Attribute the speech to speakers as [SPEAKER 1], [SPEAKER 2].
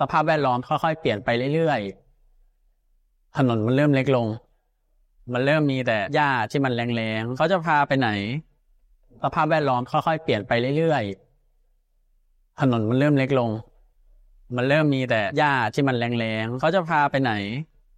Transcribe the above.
[SPEAKER 1] สภาพแวดล้อมค่อยๆเปลี่ยนไปเรื่อยๆถนนมันเริ่มเล็กลง มันเริ่มมีแต่หญ้าที่มันแรงๆเขาจะพาไปไหนสภาพแวดล้อมค่อยๆเปลี่ยนไปเรื่อยๆถนนมันเริ่มเล็กลง มันเริ่มมีแต่หญ้าที่มันแรงๆเขาจะพาไปไหน